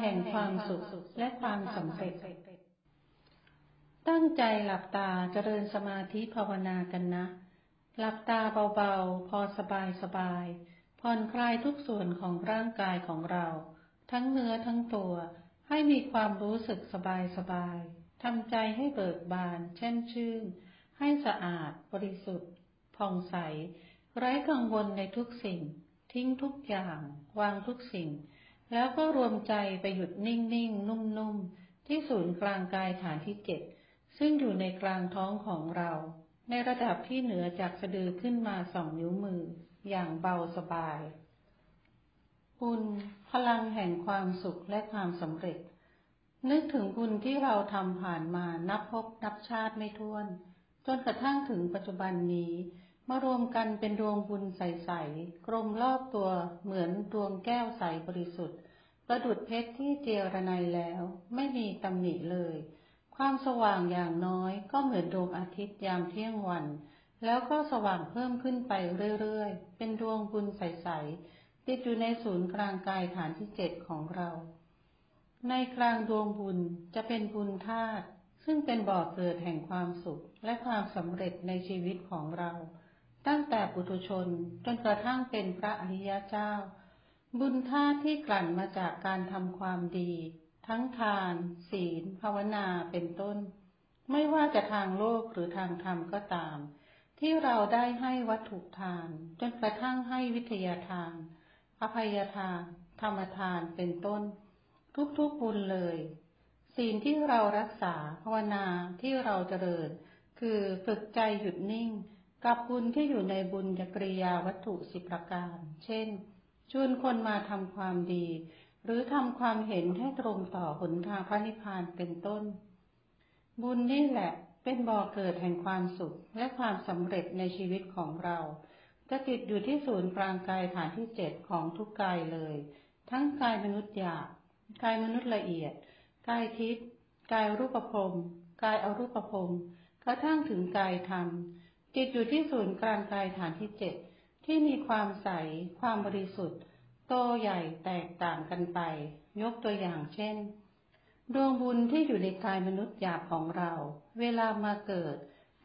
แห่งความสุขและความสำเร็จ ตั้งใจหลับตาเจริญสมาธิภาวนากันนะ หลับตาเบาๆ พอสบายสบายผ่อนคลายทุกส่วนของร่างกายของเรา ทั้งเนื้อทั้งตัว ให้มีความรู้สึกสบายสบายทำใจให้เบิกบานแช่มชื่น ให้สะอาด บริสุทธิ์ผ่องใส ไร้กังวลในทุกสิ่ง ทิ้งทุกอย่าง วางทุกสิ่ง แล้วก็รวมใจไปหยุดนิ่งๆนุ่มๆที่ศูนย์กลางกายฐานที่เจ็ดซึ่งอยู่ในกลางท้องของเรา ในระดับที่เหนือจากสะดือขึ้นมาสองนิ้วมือ อย่างเบาสบายบุญพลังแห่งความสุขและความสำเร็จ นึกถึงบุญที่เราทำผ่านมานับพบนับชาติไม่ถ้วน จนกระทั่งถึงปัจจุบันนี้ มารวมกันเป็นดวงบุญใสๆกลมรอบตัวเหมือนดวงแก้วใสบริสุทธิ์ ประดุดเพชรที่เจรไนแล้ว ไม่มีตำหนิเลย ความสว่างอย่างน้อยก็เหมือนดวงอาทิตย์ยามเที่ยงวัน แล้วก็สว่างเพิ่มขึ้นไปเรื่อยๆ เป็นดวงบุญใสๆติดอยู่ในศูนย์กลางกายฐานที่เจ็ดของเรา ในกลางดวงบุญจะเป็นบุญธาตุซึ่งเป็นบ่อเกิดแห่งความสุขและความสำเร็จในชีวิตของเรา ตั้งแต่ปุถุชนจนกระทั่งเป็นพระอริยเจ้า บุญท่าที่กลั่นมาจากการทำความดี ทั้งทาน ศีล ภาวนาเป็นต้น ไม่ว่าจะทางโลกหรือทางธรรมก็ตาม ที่เราได้ให้วัตถุทาน จนกระทั่งให้วิทยาทาน อภัยทาน ธรรมทานเป็นต้น ทุกๆบุญเลย ศีลที่เรารักษาภาวนาที่เราเจริญ คือฝึกใจหยุดนิ่ง กับบุญที่อยู่ในบุญกริยาวัตถุสิบประการ เช่น ชวนคนมาทำความดี หรือทำความเห็นให้ตรงต่อหนทางพระนิพพานเป็นต้น บุญนี่แหละเป็นบ่อเกิดแห่งความสุขและความสำเร็จในชีวิตของเรา จะติดอยู่ที่ศูนย์กลางกายฐานที่เจ็ดของทุกกายเลย ทั้งกายมนุษย์หยาบกายมนุษย์ละเอียด กายทิพย์กายรูปภพกายอรูปภพกระทั่งถึงกายธรรม จิตอยู่ที่ศูนย์กลางกายฐานที่เจ็ดที่มีความใส ความบริสุทธิ์ โตใหญ่แตกต่างกันไป ยกตัวอย่างเช่น ดวงบุญที่อยู่ในกายมนุษย์หยาบของเรา เวลามาเกิด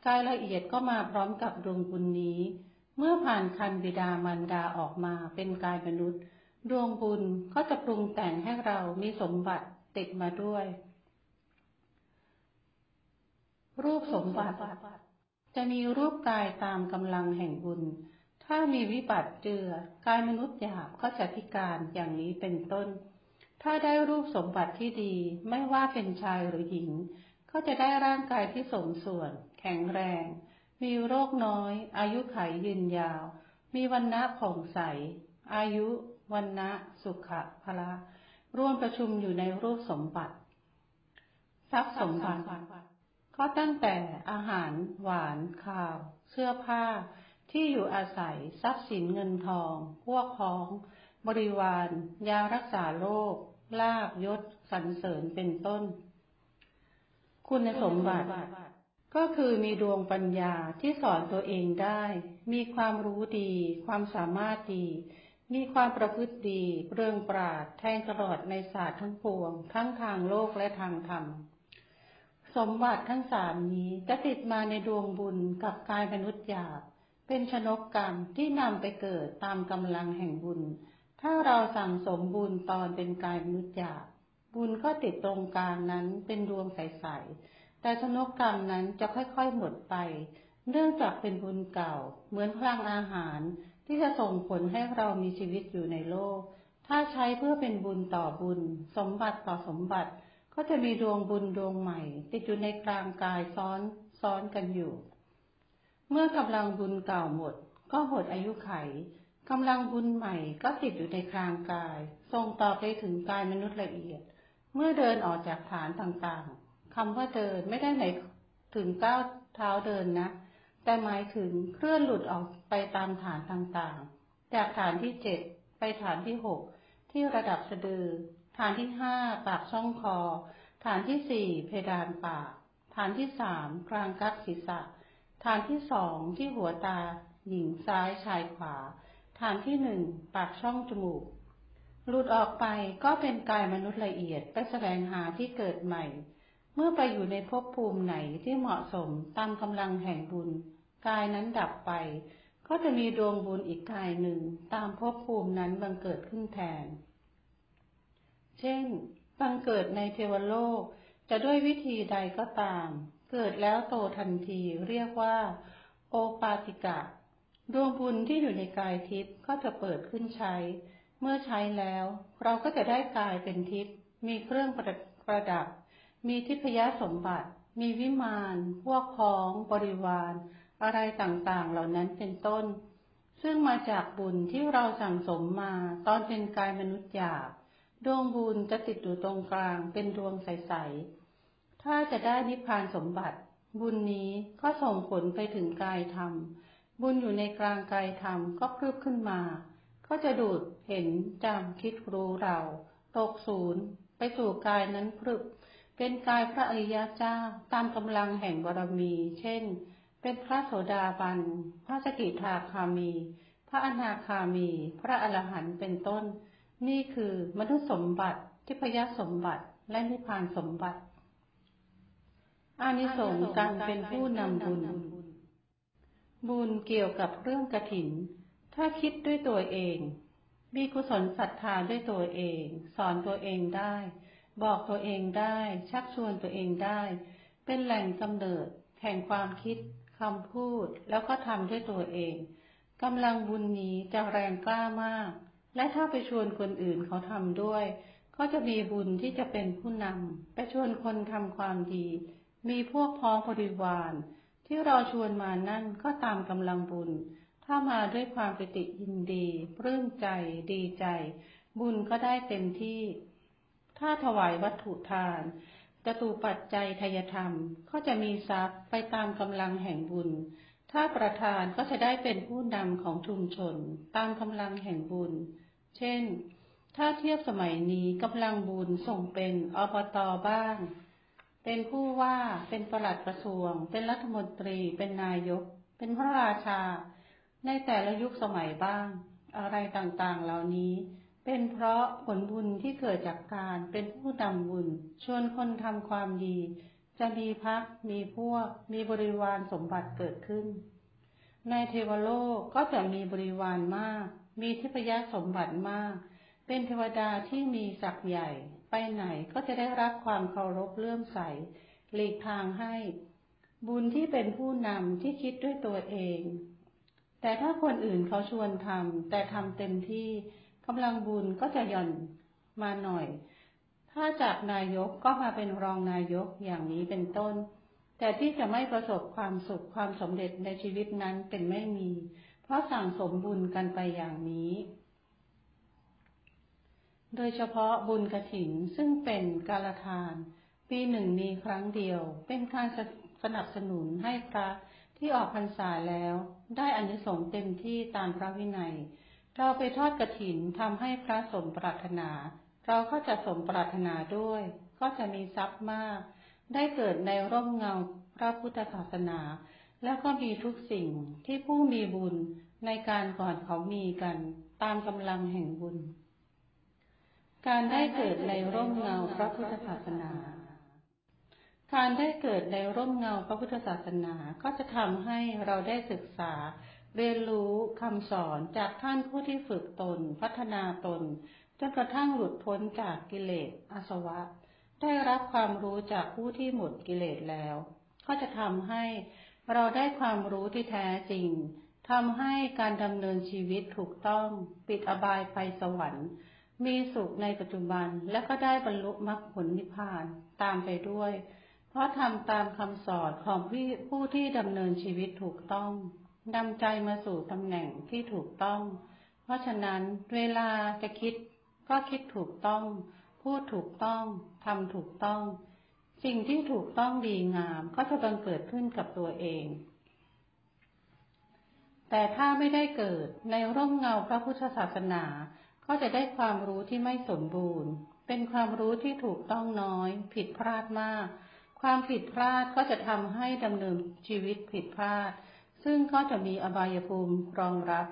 กายละเอียดก็มาพร้อมกับดวงบุญนี้ เมื่อผ่านคันบิดามารดาออกมาเป็นกายมนุษย์ ดวงบุญก็จะปรุงแต่งให้เรามีสมบัติติดมาด้วย รูปสมบัติ จะมีรูปกายตามกำลังแห่งบุญ ถ้ามีวิบัติเจือกายมนุษย์หยาบก็จะพิการอย่างนี้เป็นต้น ถ้าได้รูปสมบัติที่ดีไม่ว่าเป็นชายหรือหญิง ก็จะได้ร่างกายที่สมส่วน แข็งแรง มีโรคน้อย อายุขัยยืนยาว มีวันณะผ่องใส อายุ วันณะ สุขะพละร่วมประชุมอยู่ในรูปสมบัติ ทรัพย์สมบัติ ก็ตั้งแต่อาหารหวานข้าว เสื้อผ้า ที่อยู่อาศัยทรัพย์สินเงินทอง พวกพ้อง บริวาร ยารักษาโรคลาบยศสรรเสริญเป็นต้น คุณสมบัติ ก็คือมีดวงปัญญาที่สอนตัวเองได้ มีความรู้ดี ความสามารถดี มีความประพฤติดี เรื่องปราดแทงตลอดในศาสตร์ทั้งปวง ทั้งทางโลกและทางธรรม สมบัติทั้งสามนี้จะติดมาในดวงบุญกับกายมนุษย์หยาบ เป็นชนกกรรมที่นำไปเกิดตามกำลังแห่งบุญ ถ้าเราสั่งสมบุญตอนเป็นกายมนุษย์หยาบ บุญก็ติดตรงกลางนั้นเป็นดวงใสๆ แต่ชนกกรรมนั้นจะค่อยๆหมดไป เนื่องจากเป็นบุญเก่า เหมือนพลังอาหารที่จะส่งผลให้เรามีชีวิตอยู่ในโลก ถ้าใช้เพื่อเป็นบุญต่อบุญ สมบัติต่อสมบัติ ก็จะมีดวงบุญดวงใหม่ ติดอยู่ในกลางกายซ้อนซ้อนกันอยู่ เมื่อกำลังบุญเก่าหมด ก็หมดอายุไขกำลังบุญใหม่ก็ติดอยู่ในกลางกายส่งต่อไปถึงกายมนุษย์ละเอียด เมื่อเดินออกจากฐานต่างๆคำว่าเดินไม่ได้หมายถึงก้าวเท้าเดินนะ แต่หมายถึงเคลื่อนหลุดออกไปตามฐานต่างๆ จากฐานที่เจ็ดไปฐานที่หกที่ระดับสะดือ ฐานที่ห้าปากช่องคอ ฐานที่สี่เพดานปาก ฐานที่สามกลางกักศีรษะ ฐานที่สองที่หัวตา หญิงซ้ายชายขวา ฐานที่หนึ่งปากช่องจมูก หลุดออกไปก็เป็นกายมนุษย์ละเอียดไปแสวงหาที่เกิดใหม่ เมื่อไปอยู่ในภพภูมิไหนที่เหมาะสมตามกำลังแห่งบุญ กายนั้นดับไปก็จะมีดวงบุญอีกกายหนึ่งตามภพภูมินั้นบังเกิดขึ้นแทน เช่น บังเกิดในเทวโลก จะด้วยวิธีใดก็ตาม เกิดแล้วโตทันทีเรียกว่า โอปาติกะ ดวงบุญที่อยู่ในกายทิพย์ก็จะเปิดขึ้นใช้ เมื่อใช้แล้ว เราก็จะได้กายเป็นทิพย์มีเครื่องประประดับ มีทิพยสมบัติ มีวิมานพวกพ้อง บริวาร อะไรต่างๆ เหล่านั้นเป็นต้น ซึ่งมาจากบุญที่เราสั่งสมมาตอนเป็นกายมนุษย์หยาบ ดวงบุญจะติดอยู่ตรงกลางเป็นดวงใส ๆ ถ้าจะได้นิพพานสมบัติ บุญนี้ก็ส่งผลไปถึงกายธรรม บุญอยู่ในกลางกายธรรมก็พรึบขึ้นมา ก็จะดูดเห็นจำคิดรู้เราตกศูนย์ไปสู่กายนั้นพรึบ เป็นกายพระอริยเจ้าตามกำลังแห่งบารมี เช่น เป็นพระโสดาบัน พระสกิทาคามี พระอนาคามี พระอรหันต์เป็นต้น นี่คือมนุษย์สมบัติทิพยสมบัติและนิพพานสมบัติ อานิสงส์การเป็นผู้นำบุญ บุญเกี่ยวกับเรื่องกระถิน ถ้าคิดด้วยตัวเอง มีกุศลศรัทธาด้วยตัวเอง สอนตัวเองได้ บอกตัวเองได้ ชักชวนตัวเองได้ เป็นแหล่งกำเนิด แห่งความคิดคำพูดแล้วก็ทำด้วยตัวเองกำลังบุญนี้จะแรงกล้ามาก และถ้าไปชวนคนอื่นเขาทำด้วย ก็จะมีบุญที่จะเป็นผู้นำไปชวนคนทำความดี มีพวกพ้องบริวาร ที่เราชวนมานั่นก็ตามกำลังบุญ ถ้ามาด้วยความปิติยินดีปลื้มใจ ดีใจ บุญก็ได้เต็มที่ ถ้าถวายวัตถุทานจตุปัจจัยทายธรรมก็จะมีทรัพย์ไปตามกำลังแห่งบุญ ถ้าประธานก็จะได้เป็นผู้นำของชุมชนตามกำลังแห่งบุญ เช่น ถ้าเทียบสมัยนี้กำลังบุญส่งเป็นอบตบ้าง เป็นผู้ว่า เป็นประหลัดกระทรวง เป็นรัฐมนตรี เป็นนายก เป็นพระราชา ในแต่ละยุคสมัยบ้าง อะไรต่างๆ เหล่านี้ เป็นเพราะผลบุญที่เกิดจากการเป็นผู้นำบุญ ชวนคนทำความดี จะมีพัก มีพวก มีบริวารสมบัติเกิดขึ้น ในเทวโลกก็จะมีบริวารมาก มีทิพยสมบัติมาก เป็นเทวดาที่มีศักย์ใหญ่ ไปไหนก็จะได้รับความเคารพเลื่อมใส หลีกทางให้ บุญที่เป็นผู้นำที่คิดด้วยตัวเอง แต่ถ้าคนอื่นเขาชวนทำแต่ทำเต็มที่กำลังบุญก็จะหย่อนมาหน่อย ถ้าจากนายกก็มาเป็นรองนายกอย่างนี้เป็นต้น แต่ที่จะไม่ประสบความสุขความสำเร็จในชีวิตนั้นเป็นไม่มี เพราะสั่งสมบุญกันไปอย่างนี้ โดยเฉพาะบุญกระถินซึ่งเป็นกาลทาน ปีหนึ่งมีครั้งเดียว เป็นการสนับสนุนให้พระที่ออกพรรษาแล้ว ได้อานิสงส์เต็มที่ตามพระวินัย เราไปทอดกระถินทำให้พระสมปรารถนา เราก็จะสมปรารถนาด้วย ก็จะมีทรัพย์มาก ได้เกิดในร่มเงาพระพุทธศาสนา แล้วก็มีทุกสิ่งที่ผู้มีบุญในการก่อนเขามีกันตามกำลังแห่งบุญ การได้เกิดในร่มเงาพระพุทธศาสนา การได้เกิดในร่มเงาพระพุทธศาสนาก็จะทำให้เราได้ศึกษาเรียนรู้คำสอนจากท่านผู้ที่ฝึกตน พัฒนาตน จนกระทั่งหลุดพ้นจากกิเลสอาสวะ ได้รับความรู้จากผู้ที่หมดกิเลสแล้ว ก็จะทำให้เราได้ความรู้ที่แท้จริงทำให้การดำเนินชีวิตถูกต้อง ปิดอบายไปสวรรค์ มีสุขในปัจจุบันและก็ได้บรรลุมรรคผลนิพพานตามไปด้วย เพราะทำตามคำสอนของผู้ที่ดำเนินชีวิตถูกต้องนำใจมาสู่ตำแหน่งที่ถูกต้อง เพราะฉะนั้นเวลาจะคิด ก็คิดถูกต้อง พูดถูกต้องทำถูกต้อง สิ่งที่ถูกต้องดีงามก็จะบังเกิดขึ้นกับตัวเอง แต่ถ้าไม่ได้เกิดในร่มเงาพระพุทธศาสนา ก็จะได้ความรู้ที่ไม่สมบูรณ์ เป็นความรู้ที่ถูกต้องน้อย ผิดพลาดมาก ความผิดพลาดก็จะทำให้ดำเนินชีวิตผิดพลาด ซึ่งก็จะมีอบายภูมิรองรับ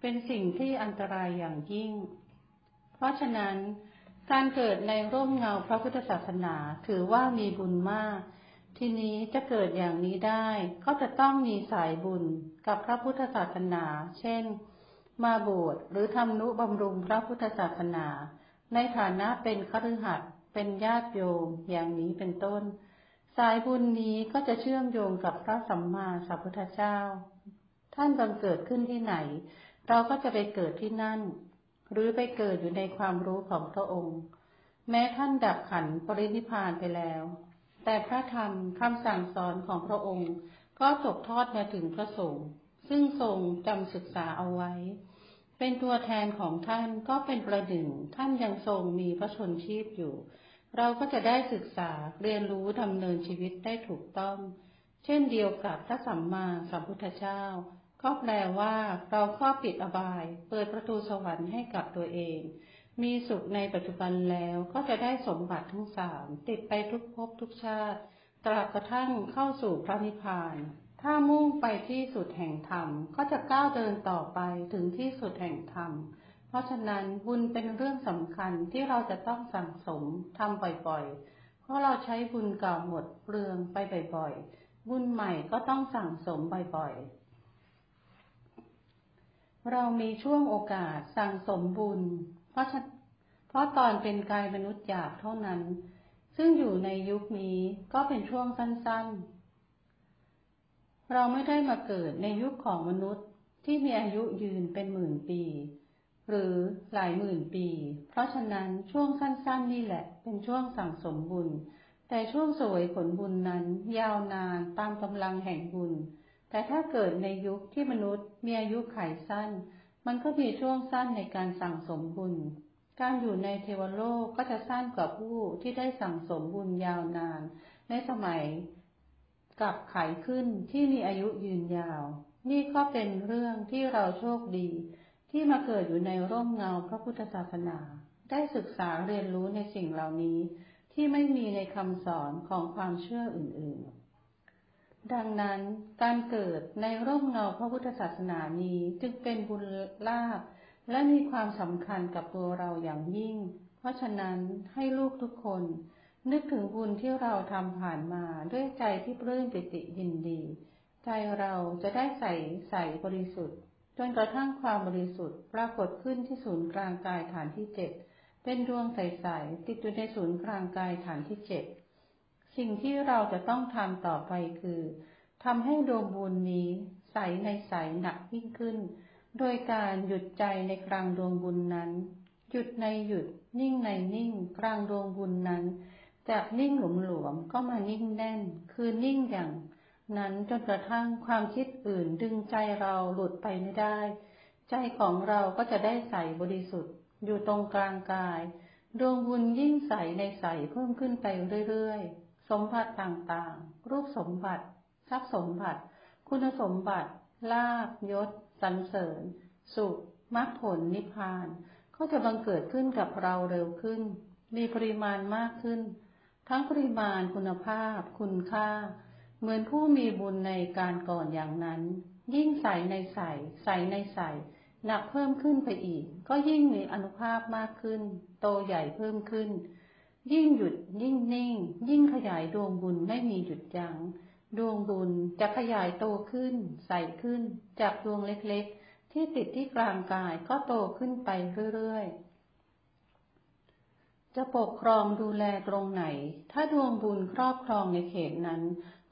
เป็นสิ่งที่อันตรายอย่างยิ่ง ราะฉะนั้นการเกิดในร่มเงาพระพุทธศาสนาถือว่ามีบุญมาก ทีนี้จะเกิดอย่างนี้ได้ก็จะต้องมีสายบุญกับพระพุทธศาสนา เช่น มาบวชหรือทำนุบำรุงพระพุทธศาสนา ในฐานะเป็นคฤหัสถ์เป็นญาติโยมอย่างนี้เป็นต้น สายบุญนี้ก็จะเชื่อมโยงกับพระสัมมาสัมพุทธเจ้า ท่านบังเกิดขึ้นที่ไหน เราก็จะไปเกิดที่นั่น หรือไปเกิดอยู่ในความรู้ของพระองค์ แม้ท่านดับขันปรินิพานไปแล้ว แต่พระธรรมคำสั่งสอนของพระองค์ก็ตกทอดมาถึงพระสงฆ์ซึ่งทรงจำศึกษาเอาไว้ เป็นตัวแทนของท่านก็เป็นประหนึ่งท่านยังทรงมีพระชนชีพอยู่ เราก็จะได้ศึกษาเรียนรู้ดำเนินชีวิตได้ถูกต้อง เช่นเดียวกับพระสัมมาสัมพุทธเจ้า ก็แปลว่าเราครอบปิดอบาย เปิดประตูสวรรค์ให้กับตัวเอง มีสุขในปัจจุบันแล้วก็จะได้สมบัติทั้งสามติดไปทุกภพทุกชาติ ตราบกระทั่งเข้าสู่พระนิพพาน ถ้ามุ่งไปที่สุดแห่งธรรม ก็จะก้าวเดินต่อไปถึงที่สุดแห่งธรรม เพราะฉะนั้นบุญเป็นเรื่องสำคัญที่เราจะต้องสั่งสมทำบ่อยๆ เพราะเราใช้บุญเก่าหมดเปลืองไปบ่อยๆ บุญใหม่ก็ต้องสั่งสมบ่อยๆ เรามีช่วงโอกาสสั่งสมบุญ เพราะเพราะตอนเป็นกายมนุษย์หยาบเท่านั้น ซึ่งอยู่ในยุคนี้ก็เป็นช่วงสั้นๆ เราไม่ได้มาเกิดในยุคของมนุษย์ที่มีอายุยืนเป็นหมื่นปี หรือหลายหมื่นปี เพราะฉะนั้นช่วงสั้นๆ นี่แหละเป็นช่วงสั่งสมบุญ แต่ช่วงสวยผลบุญนั้นยาวนานตามกำลังแห่งบุญ แต่ถ้าเกิดในยุคที่มนุษย์มีอายุขัยสั้น มันก็มีช่วงสั้นในการสั่งสมบุญ การอยู่ในเทวโลกก็จะสั้นกว่าผู้ที่ได้สั่งสมบุญยาวนาน ในสมัยกับไขขึ้นที่มีอายุยืนยาว นี่ก็เป็นเรื่องที่เราโชคดี ที่มาเกิดอยู่ในร่มเงาพระพุทธศาสนา ได้ศึกษาเรียนรู้ในสิ่งเหล่านี้ ที่ไม่มีในคำสอนของความเชื่ออื่น ๆ ดังนั้นการเกิดในร่มเงาพระพุทธศาสนานี้จึงเป็นบุญลาภและมีความสำคัญกับตัวเราอย่างยิ่ง เพราะฉะนั้นให้ลูกทุกคน นึกถึงบุญที่เราทำผ่านมาด้วยใจที่ปลื้มปิติยินดี ใจเราจะได้ใสใสบริสุทธิ์ จนกระทั่งความบริสุทธิ์ปรากฏขึ้นที่ศูนย์กลางกายฐานที่เจ็ดเป็นดวงใสๆติดอยู่ในศูนย์กลางกายฐานที่เจ็ด สิ่งที่เราจะต้องทำต่อไปคือทำให้ดวงบุญนี้ใสในใสหนักยิ่งขึ้น โดยการหยุดใจในกลางดวงบุญนั้น หยุดในหยุด นิ่งในนิ่ง กลางดวงบุญนั้น จากนิ่งหลวมหลวมก็มานิ่งแน่น คือนิ่งอย่าง นั้นจนกระทั่งความคิดอื่นดึงใจเราหลุดไปไม่ได้ ใจของเราก็จะได้ใสบริสุทธิ์ อยู่ตรงกลางกาย ดวงบุญยิ่งใสในใสเพิ่มขึ้นไปเรื่อยๆ สมบัติต่างๆ รูปสมบัติ ทรัพย์สมบัติ คุณสมบัติ ลาบยศสรรเสริญ สุขมรรคผลนิพพาน ก็จะบังเกิดขึ้นกับเราเร็วขึ้น มีปริมาณมากขึ้น ทั้งปริมาณคุณภาพ คุณค่า เหมือนผู้มีบุญในการก่อนอย่างนั้น ยิ่งใส่ในใส่ใส่ในใส่หนักเพิ่มขึ้นไปอีก ก็ยิ่งมีอนุภาพมากขึ้น โตใหญ่เพิ่มขึ้น ยิ่งหยุดยิ่งนิ่ง ยิ่งขยายดวงบุญไม่มีหยุดยัง้งดวงบุญจะขยายโตขึ้น ใส่ขึ้น จากดวงเล็กๆ ที่ติดที่กลางกายก็โตขึ้นไปเรื่อยๆ จะปกครองดูแลตรงไหน ถ้าดวงบุญครอบครองในเขตนั้น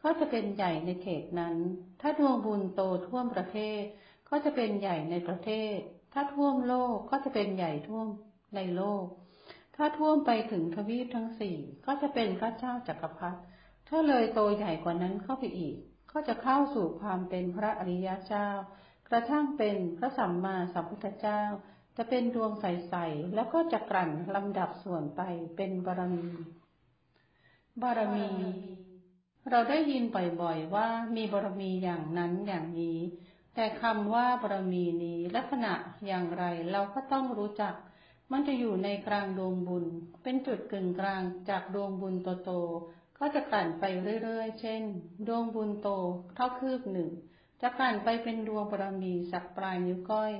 ก็จะเป็นใหญ่ในเขตนั้น ถ้าดวงบุญโตท่วมประเทศ ก็จะเป็นใหญ่ในประเทศ ถ้าท่วมโลกก็จะเป็นใหญ่ท่วมในโลก ถ้าท่วมไปถึงทวีปทั้งสี่ก็จะเป็นพระเจ้าจักรพรรดิ ถ้าเลยโตใหญ่กว่านั้นเข้าไปอีก ก็จะเข้าสู่ความเป็นพระอริยเจ้า กระทั่งเป็นพระสัมมาสัมพุทธเจ้า จะเป็นดวงใสๆ แล้วก็จะกลั่นลำดับส่วนไปเป็นบารมี บารมี เราได้ยินบ่อยๆว่ามีบารมีอย่างนั้นอย่างนี้ แต่คำว่าบารมีนี้ลักษณะอย่างไรเราก็ต้องรู้จัก มันจะอยู่ในกลางดวงบุญ เป็นจุดกึ่งกลางจากดวงบุญโตๆก็จะกลั่นไปเรื่อยๆ เช่น ดวงบุญโตเท่าคืบหนึ่ง จะกลั่นไปเป็นดวงบารมีสักปลายนิ้วก้อย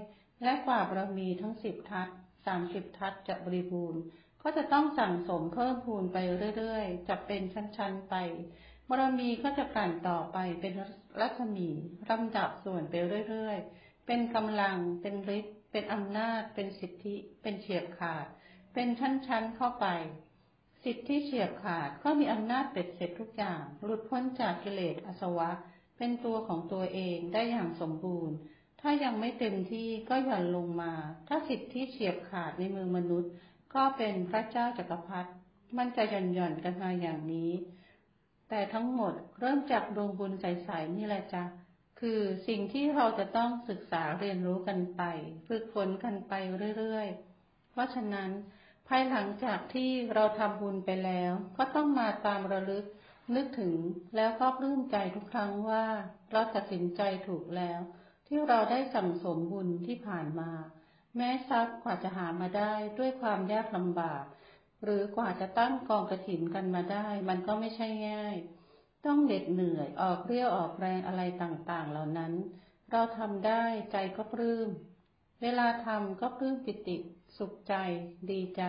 และกว่าบารมีทั้งสิบทัศสามสิบทัศจะบริบูรณ์ ก็จะต้องสั่งสมเพิ่มพูนไปเรื่อยๆ จะเป็นชั้นๆไปบารมีก็จะกลั่นต่อไปเป็นรัศมีลำดับส่วนไปเรื่อยๆ เป็นกำลัง เป็นฤทธิ์ เป็นอำนาจ เป็นสิทธิ เป็นเฉียบขาด เป็นชั้นๆเข้าไป สิทธิเฉียบขาดก็มีอำนาจเบ็ดเสร็จทุกอย่าง หลุดพ้นจากกิเลสอาสวะ เป็นตัวของตัวเองได้อย่างสมบูรณ์ ถ้ายังไม่เต็มที่ก็หย่อนลงมา ถ้าสิทธิเฉียบขาดในมือมนุษย์ ก็เป็นพระเจ้าจักรพรรดิ มันจะหย่อนหย่อนกันมาอย่างนี้ แต่ทั้งหมดเริ่มจากดวงบุญใสๆนี่แหละจ้ะ คือสิ่งที่เราจะต้องศึกษาเรียนรู้กันไปฝึกฝนกันไปเรื่อยๆ เพราะฉะนั้น ภายหลังจากที่เราทำบุญไปแล้ว ก็ต้องมาตามระลึกนึกถึงแล้วก็ปลื้มใจทุกครั้งว่า เราตัดสินใจถูกแล้ว ที่เราได้สั่งสมบุญที่ผ่านมา แม้ทรัพย์กว่าจะหามาได้ด้วยความยากลำบาก หรือกว่าจะตั้งกองกระถินกันมาได้ มันก็ไม่ใช่ง่าย ต้องเหน็ดเหนื่อยออกเรียวออกแรงอะไรต่างๆ เหล่านั้น เราทำได้ใจก็ปลื้ม เวลาทำก็ปลื้มปิติ สุขใจ ดีใจ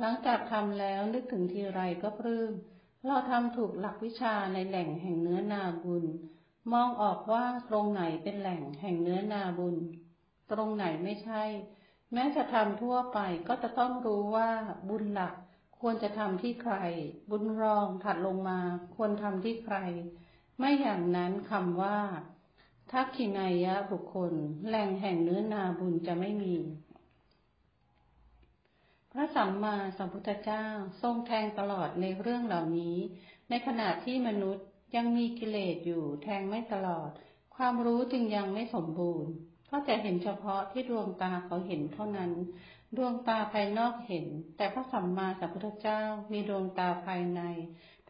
หลังจากทำแล้วนึกถึงทีไรก็ปลื้ม เราทำถูกหลักวิชาในแหล่งแห่งเนื้อนาบุญ มองออกว่าตรงไหนเป็นแหล่งแห่งเนื้อนาบุญ ตรงไหนไม่ใช่ แม้จะทำทั่วไปก็จะต้องรู้ว่าบุญหลัก ควรจะทำที่ใคร บุญรองถัดลงมา ควรทำที่ใคร ไม่อย่างนั้นคำว่า ทักขินายะบุคคล แหล่งแห่งเนื้อนาบุญจะไม่มี พระสัมมาสัมพุทธเจ้าทรงแทงตลอดในเรื่องเหล่านี้ ในขณะที่มนุษย์ยังมีกิเลสอยู่แทงไม่ตลอด ความรู้จึงยังไม่สมบูรณ์ก็จะเห็นเฉพาะที่ดวงตาเขาเห็นเท่านั้น ดวงตาภายนอกเห็น แต่พระสัมมาสัมพุทธเจ้ามีดวงตาภายใน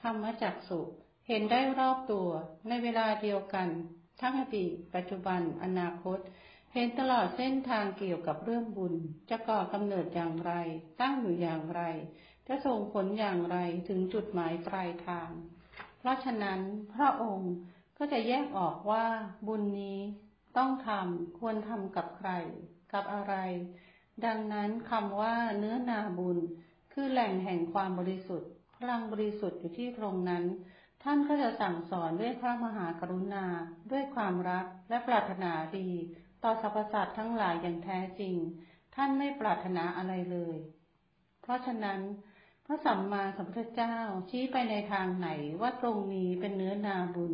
ธรรมจักสุเห็นได้รอบตัวในเวลาเดียวกัน ทั้งอดีตปัจจุบันอนาคต เห็นตลอดเส้นทางเกี่ยวกับเรื่องบุญ จะก่อกำเนิดอย่างไร ตั้งอยู่อย่างไร จะส่งผลอย่างไรถึงจุดหมายปลายทาง เพราะฉะนั้นพระองค์ก็จะแยกออกว่าบุญนี้ต้องทำควรทำกับใคร กับอะไร ดังนั้นคำว่าเนื้อนาบุญ คือแหล่งแห่งความบริสุทธิ์ พลังบริสุทธิ์อยู่ที่ตรงนั้น ท่านก็จะสั่งสอนด้วยพระมหากรุณา ด้วยความรักและปรารถนาดี ต่อสรรพสัตว์ทั้งหลายอย่างแท้จริง ท่านไม่ปรารถนาอะไรเลย เพราะฉะนั้น พระสัมมาสัมพุทธเจ้าชี้ไปในทางไหนว่าตรงนี้เป็นเนื้อนาบุญ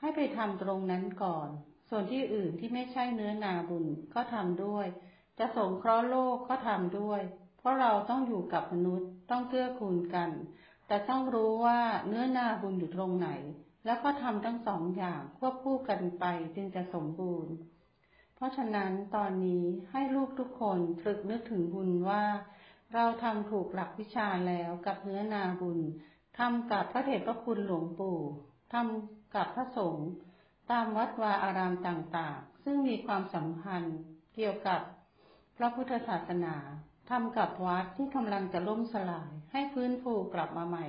ให้ไปทำตรงนั้นก่อน ส่วนที่อื่นที่ไม่ใช่เนื้อนาบุญก็ทำด้วย จะสงเคราะห์โลกก็ทำด้วย เพราะเราต้องอยู่กับมนุษย์ต้องเกื้อกูลกัน แต่ต้องรู้ว่าเนื้อนาบุญอยู่ตรงไหน แล้วก็ทำทั้งสองอย่างควบคู่กันไปจึงจะสมบูรณ์ เพราะฉะนั้นตอนนี้ให้ลูกทุกคนตรึกนึกถึงบุญว่า เราทำถูกหลักวิชาแล้วกับเนื้อนาบุญทำกับพระเถรพระคุณหลวงปู่ทำกับพระสงฆ์ตามวัดวาอารามต่างๆ ซึ่งมีความสัมพันธ์เกี่ยวกับ พระพุทธศาสนาทำกับวัดที่กำลังจะล่มสลายให้ฟื้นฟูกลับมาใหม่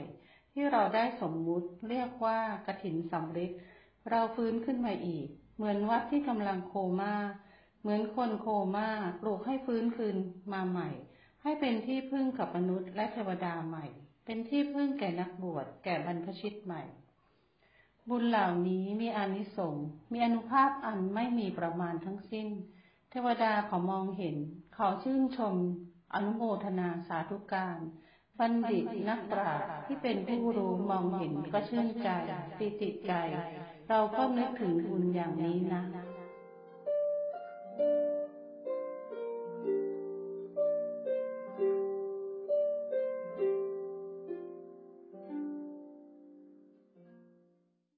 ที่เราได้สมมุติเรียกว่ากถินสำริดเราฟื้นขึ้นมาอีก เหมือนวัดที่กำลังโคม่าเหมือนคนโคม่าปลูกให้ฟื้นคืนมาใหม่ ให้เป็นที่พึ่งกับมนุษย์และเทวดาใหม่ เป็นที่พึ่งแก่นักบวชแก่บรรพชิตใหม่ บุญเหล่านี้มีอานิสงส์มีอนุภาพอันไม่มีประมาณทั้งสิ้น เทวดาเขามองเห็น เขาชื่นชม อนุโมทนาสาธุการบัณฑิตนักปราชญ์ที่เป็นผู้รู้มองเห็นก็ชื่นใจปิติใจ เราก็นึกถึงบุญอย่างนี้นะ